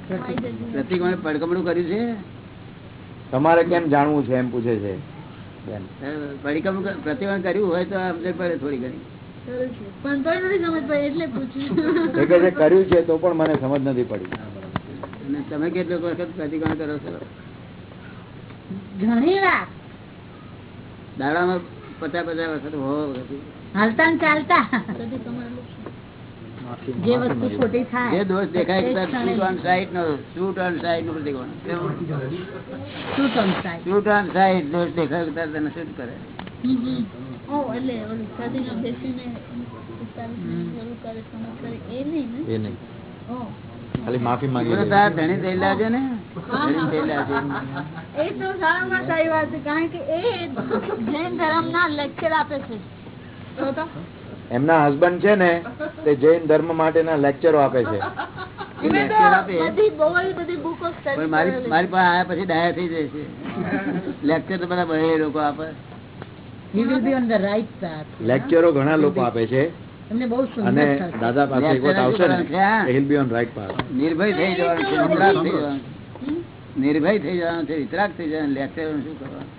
Tried પડકમણું કર્યું છે? તમારે કેમ જાણવું છે? એમ પૂછે છે. પ્રતિબંધ કર્યું હોય તો સમજણ પડે થોડી ઘણી. કર્યું છે. તો પણ મને સમજ નથી પડી. અને તમે કેટલીક વખત પ્રતિક્રમણ કરો છો? ઘણી વાર. દાડામાં પચાસ પચાસ વખત હો હાલતા ચાલતા. જે વસ્તુ ખોટી જે દોષ દેખાય shoot on sight no shoot on sight નું પ્રતિક્રમણ શું સમજાય shoot on sight દોષ દેખાય કે તરત એને કરે. એટલે ખાલી માફી માંગી. તાર ધણી થઈ લાવજો ને? ધણી થઈ લાવજો એ તો સારામાં સારી વાત છે કારણ કે એ જૈન ધર્મના લેક્ચર આપે છે. તો તો? એમના હસબન્ડ છે ને તે જૈન ધર્મ માટેના લેક્ચરો આપે છે. બધી બધી મારી પાસે આયા પછી ડાયા થઈ જાય છે. લેક્ચર તો બધા બહે લોકો આપે. લેક્ચરો ઘણા લોકો આપે છે. અને દાદા પાસે એક વખત આવશે ને he'll be on right path નિર્ભય થઈ જવાનું છે વિતરાગ થઈ જવાનું છે. નિર્ભય થઈ જવાનું છે વિતરાગ થઈ જવાનું લેક્ચર શું કરવાનું?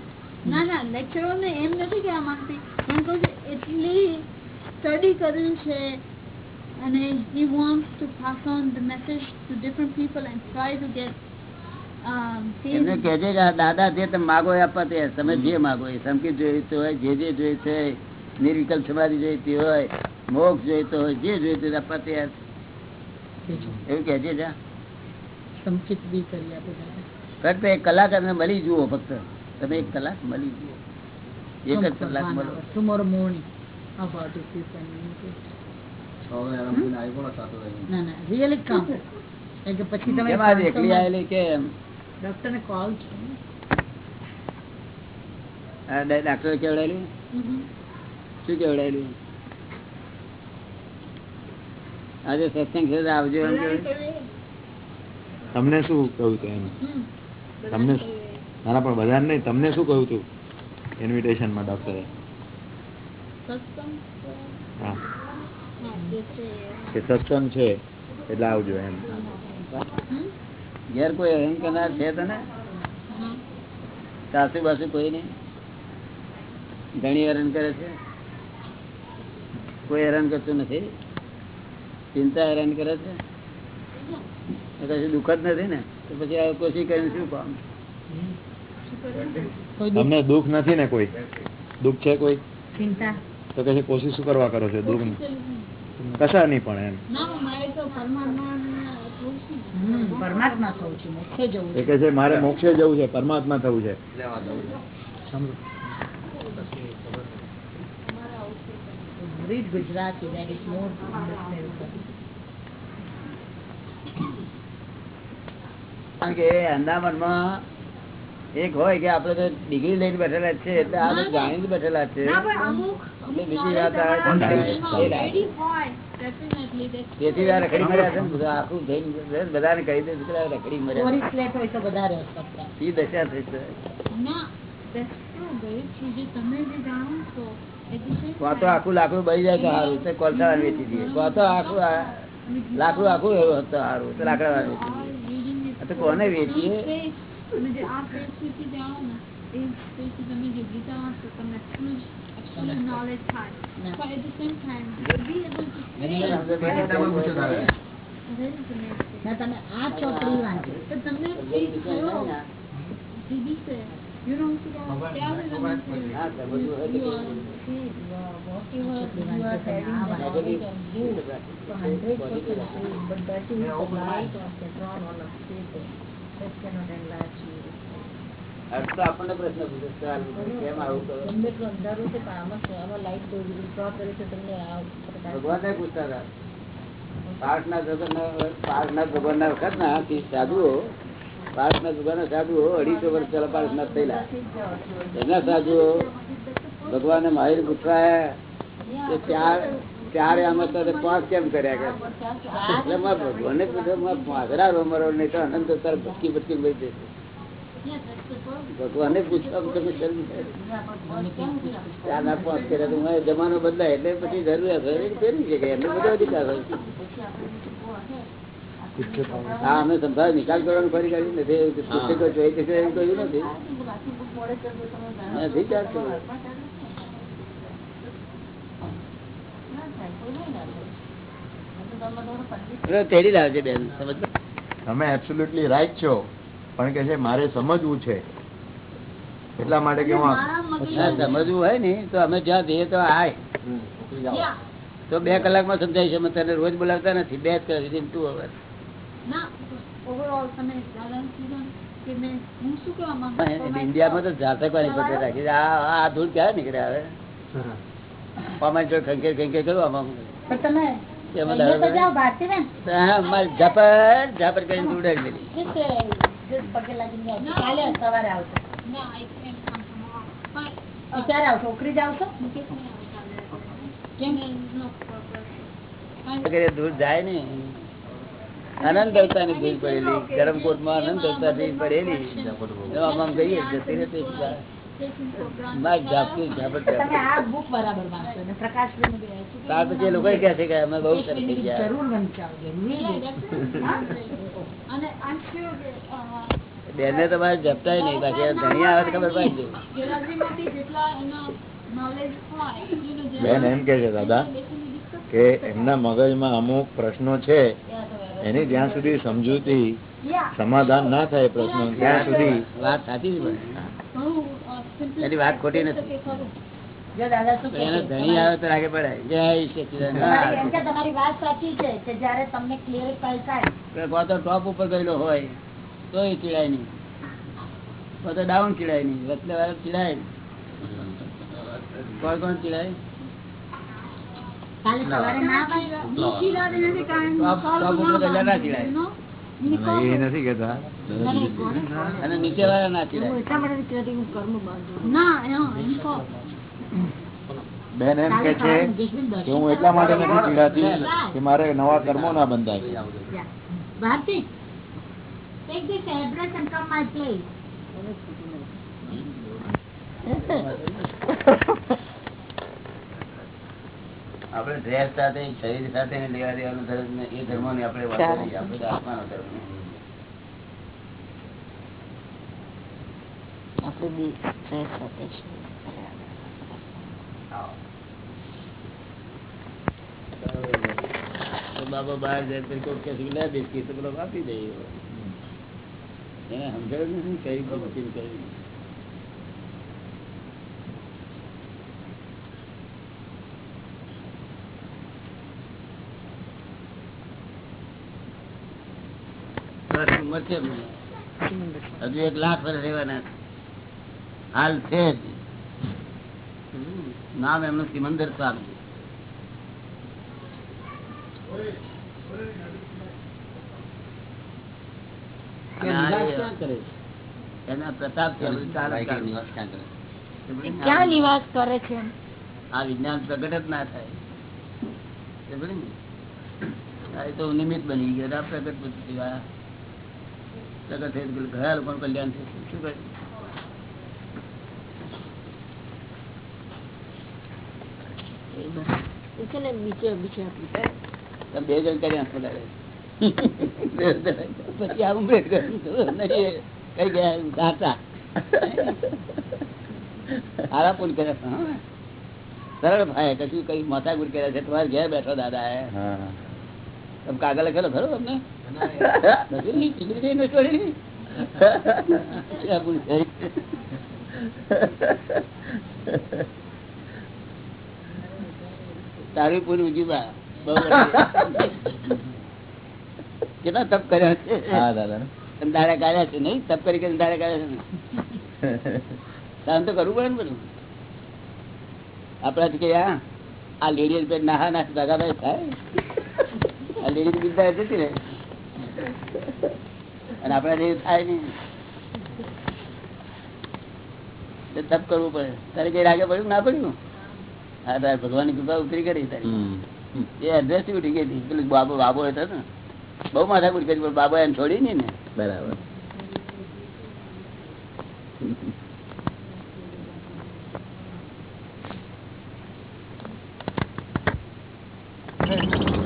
ના ના લેક્ચરો ને એમ નથી કહેવા માંગતી. પણ કહું છું એટલી સ્ટડી કર્યું છે અને the message to different people and try to get um, એમને કહેજે દાદા જે તમે માગો એ આપવા તૈયાર તમે જે માગો એ સમકી જોઈતો તો જે જે જોઈતું હોય નિર્વિકલ્પ સમાધિ જોઈતી હોય મોક્ષ જોઈતો હોય જે જોઈતું હોય આપવા તૈયાર એવું કહેજે જા? સંચિત બી કરી આપે ફક્ત એક કલાક અમને મળી જુઓ ફક્ત. તમે એક કલાક મળી જુઓ. એક જ કલાક મળો. આવેલી કેમ ડોક્ટર કેવડાયેલું. શું કેવડાયેલું? આજે સત્સંગ છે આવજો એમ? તમને શું કહ્યું હતું એમ? તમને ના, પણ બધા નહીં તમને શું કહ્યું હતું? ઇન્વિટેશનમાં ડોક્ટરે સત્સંગ હા. છે કે સત્સંગ છે એટલે આવજો એમ? ઘેર કોઈ હેરાન કરનાર છે તને? સાસુ બાસુ કોઈ નહીં? ઘણી હરણ કરે છે? કોઈ હેરાન કરતું નથી? ચિંતા હેરાન કરે છે? કશું દુઃખ જ નથી ને? તો પછી આ કોશિશ કરીને શું કામ? તમને દુઃખ? નથી ને કોઈ? દુઃખ છે કોઈ? ચિંતા? તો કે કોશિશ શું કરવા કરો છો દુઃખ કશા નહીં પણ એમ? પરમાત્મા થવું છે મોક્ષે જવું કે છે મારે મોક્ષે જવું છે પરમાત્મા થવું છે. Read Gujarati that is more understandable. કારણ કે અંદામનમાં એક હોય કે આપડે તો ડિગ્રી લઈને બેઠેલા છે એટલે આ તો જાણીને બેઠેલા છે. બીજી વાત તેથી આ રખડી મર્યા છે બધા આખું જઈને બધાને કહી દે દીકરા રખડી મર્યા. એ દશા થઈ તમે જે જાણો છો, at the same કાં તો time, આખું લાકડું બળી જાય તો સારું તો કોલસા વેચી દઈએ કાં તો આખું લાકડું આખું એવું હતું સારું તો લાકડા વાળા વેચી દઈએ તો કોને વેચીએ તમે આ ચોપડી વાંચો તો તમને feel થયો, જે દિવસે, you know, ત્યારે તમે હા, તો બધું હોય તો you are- See, you are whatever you are having the knowledge of book, so 100% true, but that is the light of the drawn on of paper. That cannot enlarge you. અર્થ તો આપણને પ્રશ્ન પૂછે છે, ચાલ, કેમ આવું કરો ગમે એટલું અંધારું છે પણ આમાં છે, આમાં light બહુ draw કરે છે તમને આ પ્રકાશ. ભગવાન પૂછતા હતા પાર્થના ભગવાનના પાર્થના ભગવાનના વખત ના સાધુઓ પાર્થના ભગવાનના સાધુઓ અઢીસો વર્ષ પહેલા પાર્થના થયેલા. એના સાધુઓ ભગવાનને માહિર પૂછવા કે ચાર ચાર આમાં પાંચ કેમ કર્યા કે? એટલે મારે ભગવાનને મારે પાંચરા રોમરો, નહીં તો અનંત તાર ભટકી ભટકી લઈ જશે ભગવાને પૂછવા તમે શરમ થાય. ચાર ના પાંચ કર્યા તો જમાનો બદલાય, એટલે પછી જરૂરિયાત ફેરવી શકે, એમને બધો અધિકાર હોય. હા અમે સંભાળ નિકાલ કરવાનું ફરી કાઢી નથી પુસ્તકો જોઈ છે એવું કહ્યું નથી. નથી ચાલતું. તમે થોડું પંડિત પેલો તેડી લાવજે બેન સમજ તમે એબ્સોલ્યુટલી રાઈટ છો પણ કે છે મારે સમજવું છે. એટલા માટે કે હું સમજવું હોય ને તો અમે જ્યાં જઈએ તો આય. તો બે કલાકમાં સમજાય છે અમે તને રોજ બોલાવતા નથી બે જ કલાક તું two ઇન્ડિયામાં તો રાખી આ ધૂળ નીકળે અમારી જોડે ખંખેર ખંખેર આમાં. ઝાપર ઝાપર કરીને ઉડાડી દીધી. છે? દૂર જાય ને અનંત અવતારની ભીડ પડેલી ગરમ કોટમાં અનંત ભીડ પડેલી આમ ગઈએ જતી રહેતી Taking for granted. મારી ઝાપકી ઝાપટ તમે ઝાપટ. આ બુક બરાબર વાંચો ને પ્રકાશબેન બી વાંચો. ત્યાર પછી લોકો કહે છે કે અમે બહુ સરસ થઈ ગયા જરૂર વંચાવજો Yeah, definitely. અને I'm sure કે, અ, બેનને તમારે જપતાય નહીં બાકી આ ધણી આવે ખબર પડી બેન એમ કે છે દાદા કે એમના મગજમાં અમુક પ્રશ્નો છે એની જ્યાં સુધી સમજૂતી સમાધાન ના થાય પ્રશ્નો ત્યાં સુધી વાત સાચી simplify એની વાત ખોટી નથી. ધણી આવે તો જય ટોપ ઉપર ગયેલો હોય તો એ ચીડાય નહીં. તો ડાઉન ચીડાય નહીં. વચલે વાળા ચીડાય. કોણ કોણ ચીડાય? એ નથી કેતા અને નીચે વાળા ના ચીડાય. બેન એમ કે છે કે હું એટલા માટે નથી ચીડાતી કે મારે નવા કર્મો ના બંધાય. ભારતી આપણે ડ્રેસ સાથે શરીર સાથે ને લેવા દેવાનું ધર્મ ને એ ધર્મો ને આપણે વાંધો નહીં. આપણે તો આત્માનો ધર્મ છે. આપણે બી ડ્રેસ સાથે તો બાબા બહાર જાય તો કોઈ કહે છે કે લે બિસ્કીટ તો પેલો આપી દઈએ એને સમજાયું નથી કઈ બિસ્કીટ બસ ઉંમર છે. હજુ એક લાખ વર્ષ રહેવાના છે. હાલ. નામ એમનું સિમંદર સ્વામી એના પ્રતાપ. ક્યાં નિવાસ કરે છે આ વિજ્ઞાન પ્રગટ જ ના થાય તો નિમિત્ત બની ગયો આ પ્રગટ બધું થયું. આ પ્રગટ થઈ ગયું ઘણા લોકોનું કલ્યાણ થયું શું કહે એ છે ને બીજે બીજે આપી તમે બે જણ કરી નાખો તારે. પછી આ ઉમરેઠ કર્યું તો નહીં, કઈ ગયા ગાતા હારા પૂન કર્યા છે, હા. સરળ ભાઈ કશું કઈ માથાકૂટ કર્યા છે તમારે ઘેર બેઠો દાદા એ હા તમે કાગળ લખેલો ખરો તમને તારી પૂરી બધી. કેટલા તપ કર્યા છે? હા દાદા. દાડા કાઢ્યા છે નહીં? તપ કરી કરીને દાડા કાઢ્યા છે કામ તો કરવું પડે ને બધું. આપણાથી કે આ આ લેડી પેટ નાહા નાખ દાદાભાઈ થાય. આ લેડી બીજા જતી રહે. અને આપણા જેવું થાય નઈ તપ કરવું પડે. તારે કઈ રાગે પડ્યું ના પડ્યું? હા તારે ભગવાનની કૃપા ઉતરી કરી તારી. એ એડ્રેસ ઉઠી ગઈ હતી. પેલું બાબો બાબો હતો ને. બહુ માથા કરી પણ બાબા એમ છોડી નહીં ને. બરાબર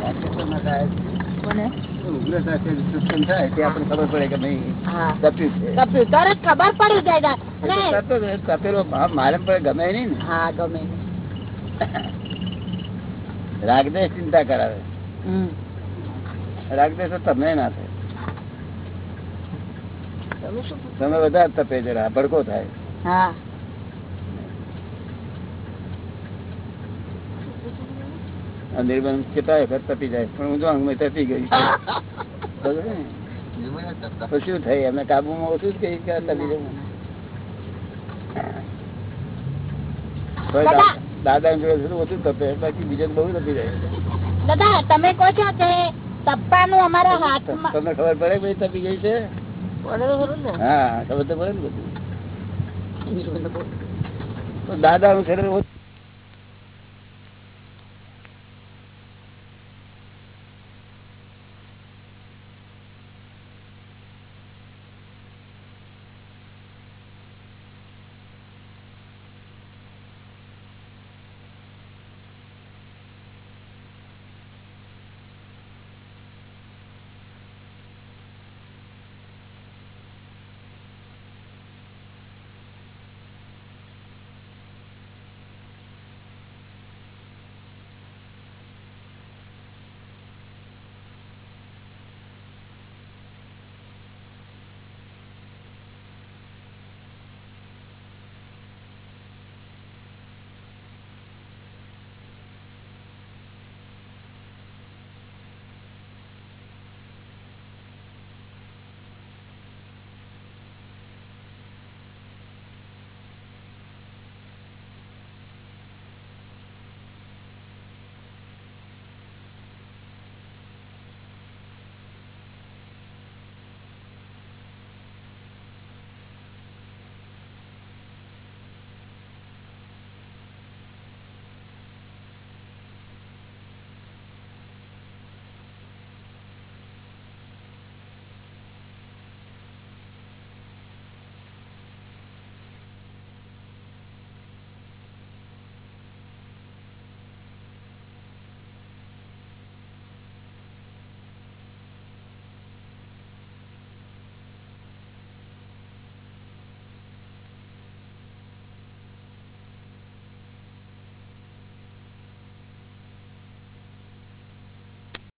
રાજ્યસભામાં સાહેબ કોને ઉગ્રતા છે સત્સંગ થાય તે આપણને ખબર પડે કે નહીં હા તપ્યું છે કપ્યું તરત ખબર પડી જાય એ અને તો તપેલો- તપેલો ભાવ મારે પણ ગમે નહીં ને હા ગમે રાગદેશ ચિંતા કરાવે હમ. રાગદેશ તો તમને ના થાય તમે શું તમે વધારે તપે જરા ભડકો થાય હા આ નિર્બંધ કેટલા વખત તપી જાય પણ હું જો અંગમાં તપી ગઈ બરોબર ને? તો શું થાય અમે કાબુમાં ઓછું જ કહી તપી દાદા! જોડે ઓછું તપે બાકી બીજા બહુ તપી જાય દાદા તમે કહો છો કે તપવાનું અમારા હાથમાં તમને ખબર પડે ભાઈ તપી ગઈ છે? હા ખબર તો પડે ને બધું. દાદા નું શરીર